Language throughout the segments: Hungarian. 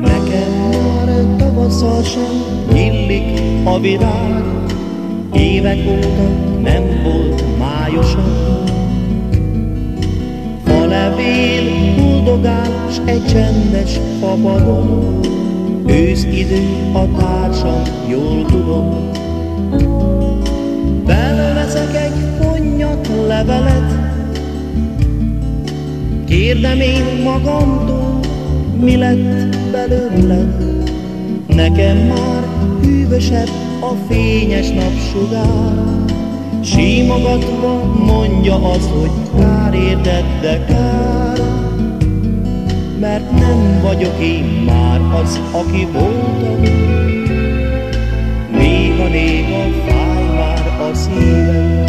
Nekem már tavasszal sem illik a virág, Évek óta nem volt májosabb. A levél boldogál, s egy csendes fapadon, Ősz idő a társam, jól tudom. Belveszek egy konnyat levelet, Kérdem én magamtól, mi lett belőled. Nekem már hűvösebb a fényes napsugár, Símogatva mondja az, hogy kár érted, de kár, Mert nem vagyok én már az, aki voltam. Néha-néha fáj már a szívem,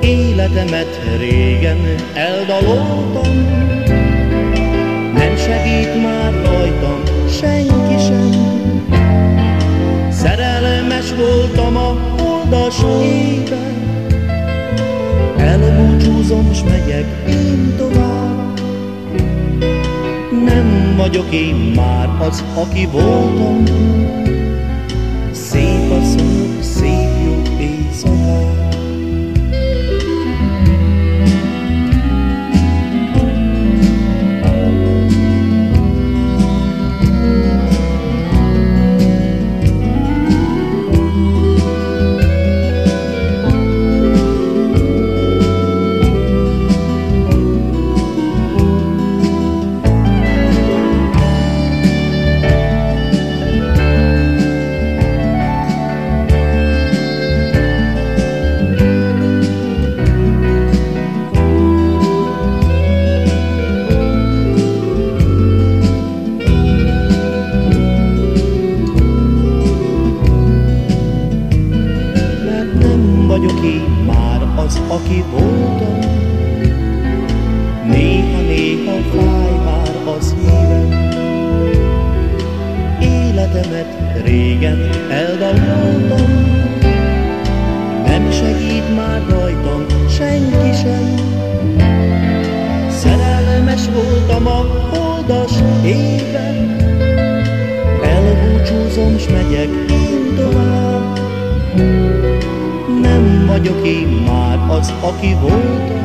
Életemet régen eldaloltam, voltam a holdas éjben, Elbúcsúzom, s megyek én tovább. Nem vagyok én már az, aki voltam, az, aki voltam. Néha-néha fáj már a szívem, életemet régen eldaloltam. Nem segít már rajtam senki sem, szerelmes voltam a holdas éven. Elbúcsúzom, s megyek én tovább, nem vagyok én már az, aki voltam.